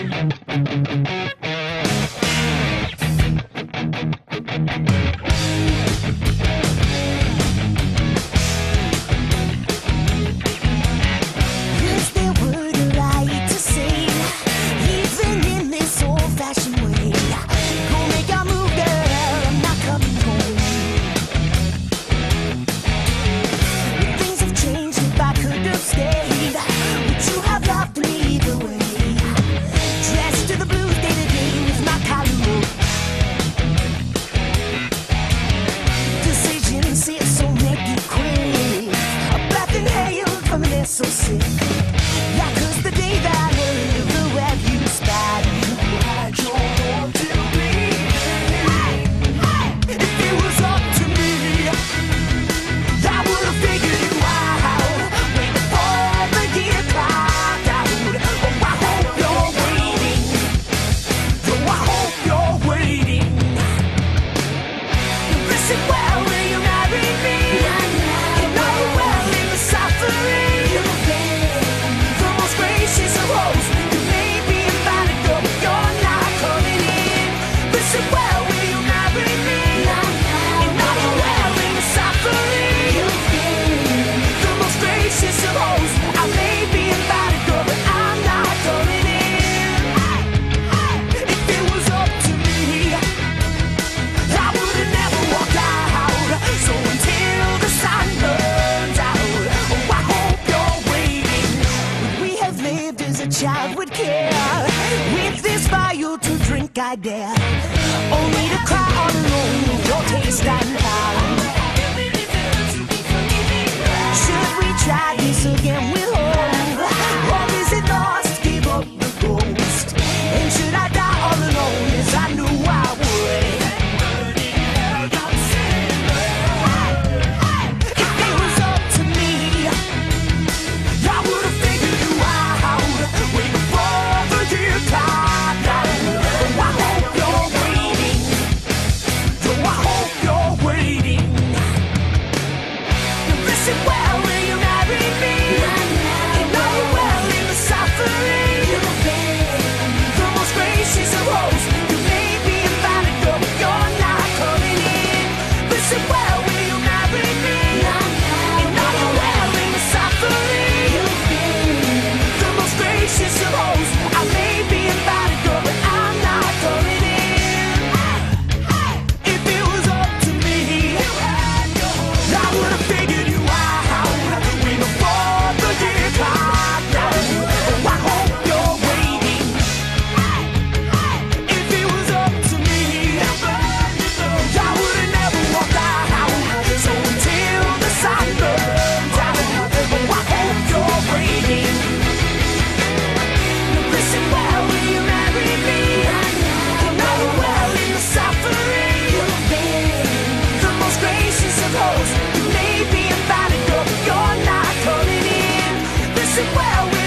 Thank you. sou. lived as a child would care. With this vial to drink, I dare. Only to cry all alone, your taste I where we